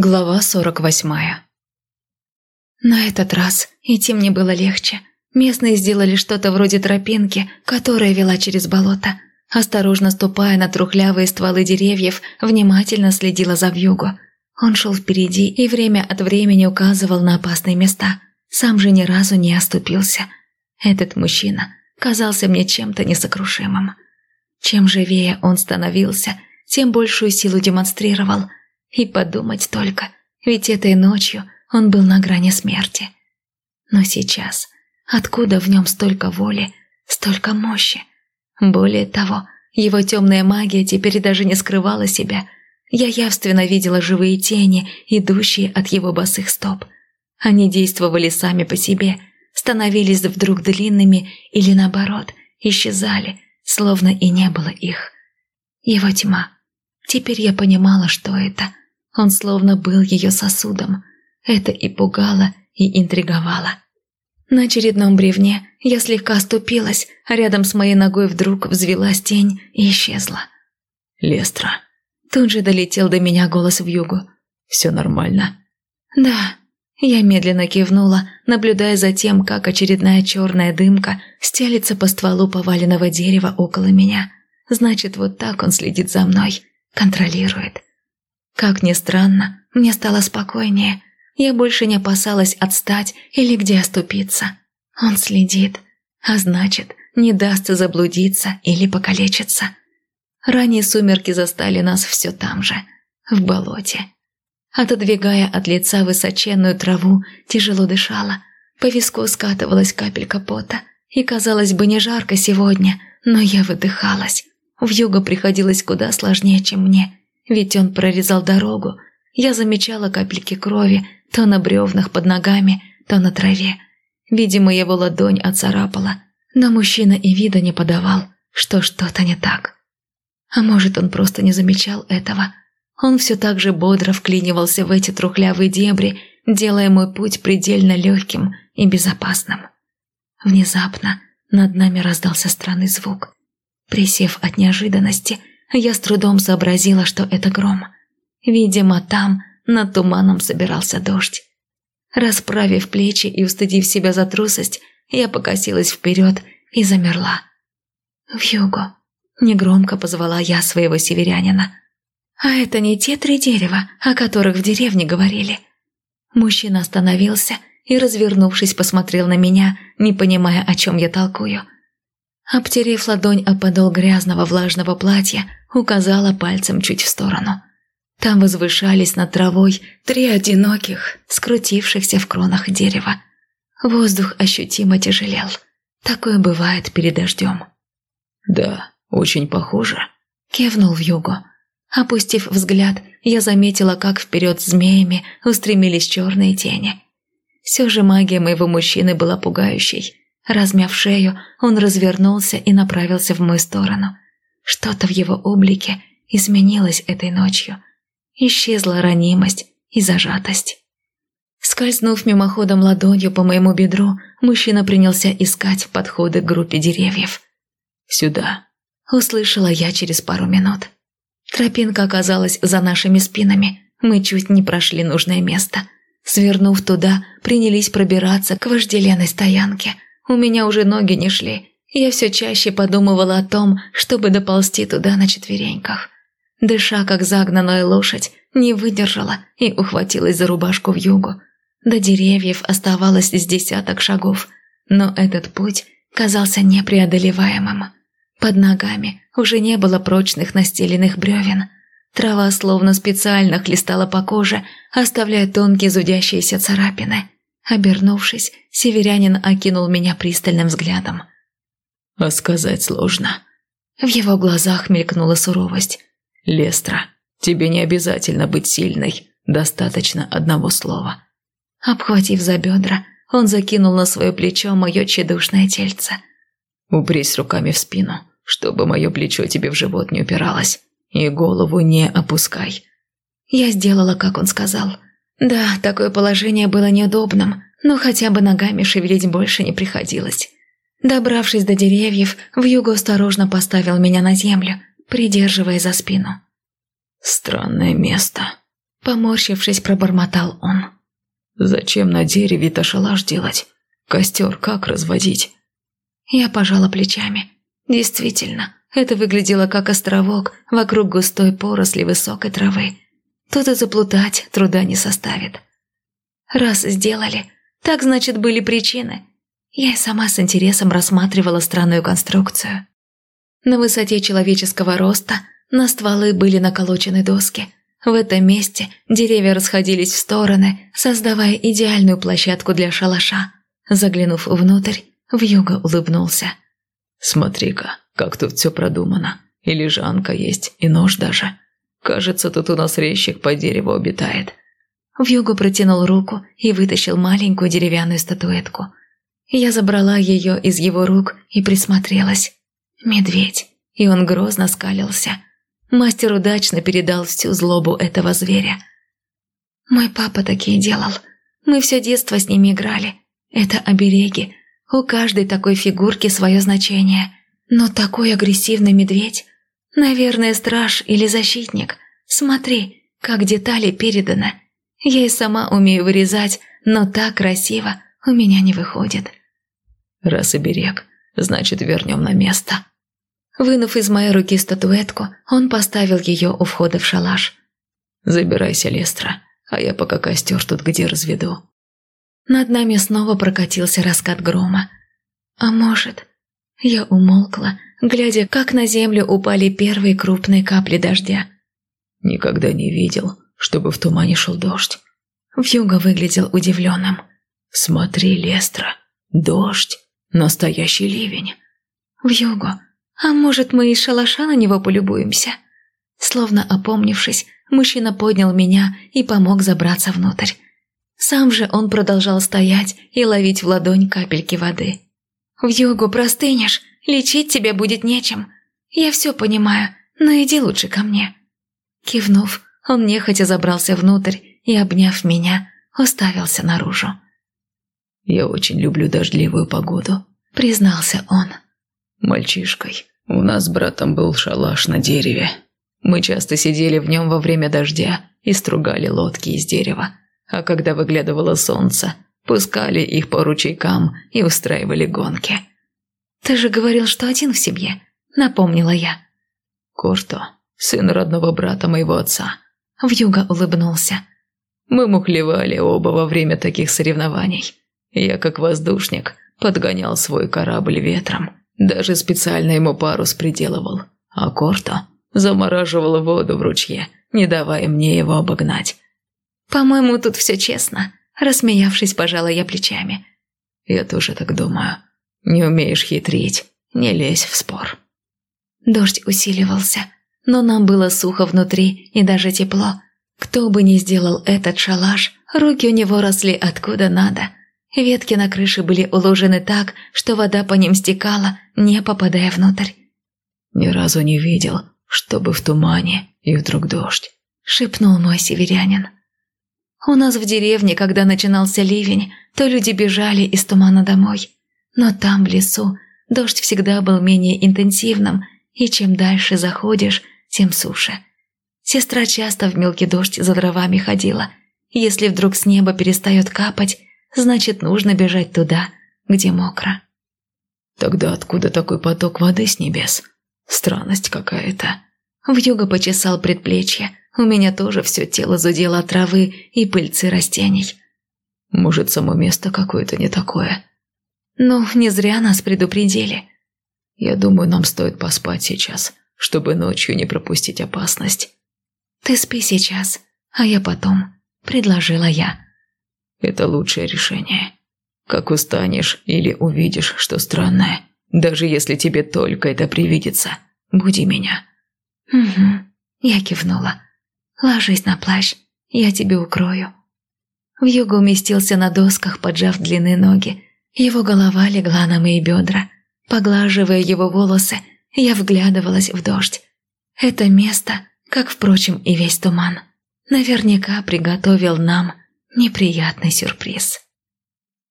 Глава сорок восьмая На этот раз идти мне было легче. Местные сделали что-то вроде тропинки, которая вела через болото. Осторожно ступая на трухлявые стволы деревьев, внимательно следила за вьюгу. Он шел впереди и время от времени указывал на опасные места. Сам же ни разу не оступился. Этот мужчина казался мне чем-то несокрушимым. Чем живее он становился, тем большую силу демонстрировал – и подумать только, ведь этой ночью он был на грани смерти. Но сейчас откуда в нем столько воли, столько мощи? Более того, его темная магия теперь даже не скрывала себя. Я явственно видела живые тени, идущие от его босых стоп. Они действовали сами по себе, становились вдруг длинными или наоборот, исчезали, словно и не было их. Его тьма. Теперь я понимала, что это. Он словно был ее сосудом. Это и пугало, и интриговало. На очередном бревне я слегка оступилась, а рядом с моей ногой вдруг взвелась тень и исчезла. «Лестра». Тут же долетел до меня голос в югу. «Все нормально?» «Да». Я медленно кивнула, наблюдая за тем, как очередная черная дымка стелится по стволу поваленного дерева около меня. Значит, вот так он следит за мной, контролирует. Как ни странно, мне стало спокойнее. Я больше не опасалась отстать или где оступиться. Он следит, а значит, не даст заблудиться или покалечиться. Ранние сумерки застали нас все там же, в болоте. Отодвигая от лица высоченную траву, тяжело дышала. По виску скатывалась капелька пота. И, казалось бы, не жарко сегодня, но я выдыхалась. В юго приходилось куда сложнее, чем мне ведь он прорезал дорогу. Я замечала капельки крови то на бревнах под ногами, то на траве. Видимо, его ладонь оцарапала, но мужчина и вида не подавал, что что-то не так. А может, он просто не замечал этого. Он все так же бодро вклинивался в эти трухлявые дебри, делая мой путь предельно легким и безопасным. Внезапно над нами раздался странный звук. Присев от неожиданности, я с трудом сообразила, что это гром. Видимо, там над туманом собирался дождь. Расправив плечи и устыдив себя за трусость, я покосилась вперед и замерла. «В югу», — негромко позвала я своего северянина. «А это не те три дерева, о которых в деревне говорили?» Мужчина остановился и, развернувшись, посмотрел на меня, не понимая, о чем я толкую. Обтерев ладонь о подол грязного влажного платья, указала пальцем чуть в сторону. Там возвышались над травой три одиноких, скрутившихся в кронах дерева. Воздух ощутимо тяжелел. Такое бывает перед дождем. «Да, очень похоже», — кивнул в югу. Опустив взгляд, я заметила, как вперед змеями устремились черные тени. Все же магия моего мужчины была пугающей. Размяв шею, он развернулся и направился в мою сторону. Что-то в его облике изменилось этой ночью. Исчезла ранимость и зажатость. Скользнув мимоходом ладонью по моему бедру, мужчина принялся искать подходы к группе деревьев. «Сюда», — услышала я через пару минут. Тропинка оказалась за нашими спинами. Мы чуть не прошли нужное место. Свернув туда, принялись пробираться к вожделенной стоянке. У меня уже ноги не шли, я все чаще подумывала о том, чтобы доползти туда на четвереньках. Дыша, как загнанная лошадь, не выдержала и ухватилась за рубашку в югу. До деревьев оставалось с десяток шагов, но этот путь казался непреодолеваемым. Под ногами уже не было прочных настеленных бревен. Трава словно специально хлестала по коже, оставляя тонкие зудящиеся царапины. Обернувшись, северянин окинул меня пристальным взглядом – а сказать сложно. В его глазах мелькнула суровость. «Лестра, тебе не обязательно быть сильной, достаточно одного слова». Обхватив за бедра, он закинул на свое плечо мое тщедушное тельце. «Упрись руками в спину, чтобы мое плечо тебе в живот не упиралось, и голову не опускай». Я сделала, как он сказал. Да, такое положение было неудобным, но хотя бы ногами шевелить больше не приходилось. Добравшись до деревьев, Вьюго осторожно поставил меня на землю, придерживая за спину. «Странное место», – Поморщившись, пробормотал он. «Зачем на дереве-то шалаш делать? Костер как разводить?» Я пожала плечами. Действительно, это выглядело как островок вокруг густой поросли высокой травы. Тут и заплутать труда не составит. Раз сделали, так значит были причины. Я и сама с интересом рассматривала странную конструкцию. На высоте человеческого роста на стволы были наколочены доски. В этом месте деревья расходились в стороны, создавая идеальную площадку для шалаша. Заглянув внутрь, Вьюга улыбнулся. «Смотри-ка, как тут все продумано. И лежанка есть, и нож даже. Кажется, тут у нас резчик по дереву обитает». Вьюга протянул руку и вытащил маленькую деревянную статуэтку. Я забрала ее из его рук и присмотрелась. Медведь. И он грозно скалился. Мастер удачно передал всю злобу этого зверя. Мой папа такие делал. Мы все детство с ними играли. Это обереги, у каждой такой фигурки свое значение. Но такой агрессивный медведь... Наверное, страж или защитник. Смотри, как детали переданы. Я и сама умею вырезать, но так красиво у меня не выходит. Раз и берег, значит, вернем на место. Вынув из моей руки статуэтку, он поставил ее у входа в шалаш. «Забирайся, Лестра, а я пока костер тут где разведу». Над нами снова прокатился раскат грома. А может... Я умолкла, глядя, как на землю упали первые крупные капли дождя. Никогда не видел, чтобы в тумане шел дождь. Вьюга выглядел удивленным. «Смотри, Лестра, дождь, настоящий ливень». «Вьюга, а может, мы из шалаша на него полюбуемся?» Словно опомнившись, мужчина поднял меня и помог забраться внутрь. Сам же он продолжал стоять и ловить в ладонь капельки воды. «В йогу простынешь, лечить тебя будет нечем. Я все понимаю, но иди лучше ко мне». Кивнув, он нехотя забрался внутрь и, обняв меня, уставился наружу. «Я очень люблю дождливую погоду», — признался он. «Мальчишкой, у нас с братом был шалаш на дереве. Мы часто сидели в нем во время дождя и стругали лодки из дерева а когда выглядывало солнце, пускали их по ручейкам и устраивали гонки. «Ты же говорил, что один в семье», — напомнила я. «Корто, сын родного брата моего отца». Вьюга улыбнулся. «Мы мухлевали оба во время таких соревнований. Я, как воздушник, подгонял свой корабль ветром, даже специально ему парус приделывал. А Корто замораживал воду в ручье, не давая мне его обогнать. «По-моему, тут все честно», – рассмеявшись, пожала я плечами. «Я тоже так думаю. Не умеешь хитрить, не лезь в спор». Дождь усиливался, но нам было сухо внутри и даже тепло. Кто бы ни сделал этот шалаш, руки у него росли откуда надо. Ветки на крыше были уложены так, что вода по ним стекала, не попадая внутрь. «Ни разу не видел, чтобы в тумане и вдруг дождь», – шепнул мой северянин. У нас в деревне, когда начинался ливень, то люди бежали из тумана домой. Но там, в лесу, дождь всегда был менее интенсивным, и чем дальше заходишь, тем суше. Сестра часто в мелкий дождь за дровами ходила. Если вдруг с неба перестает капать, значит, нужно бежать туда, где мокро. Тогда откуда такой поток воды с небес? Странность какая-то. Вьюга почесал предплечье, у меня тоже все тело зудело от травы и пыльцы растений. Может, само место какое-то не такое. Ну, не зря нас предупредили. Я думаю, нам стоит поспать сейчас, чтобы ночью не пропустить опасность. Ты спи сейчас, а я потом, предложила я. Это лучшее решение. Как устанешь или увидишь, что странное, даже если тебе только это привидится, буди меня. Угу, я кивнула. «Ложись на плащ, я тебе укрою». Вьюга уместился на досках, поджав длинные ноги. Его голова легла на мои бедра. Поглаживая его волосы, я вглядывалась в дождь. Это место, как, впрочем, и весь туман, наверняка приготовил нам неприятный сюрприз.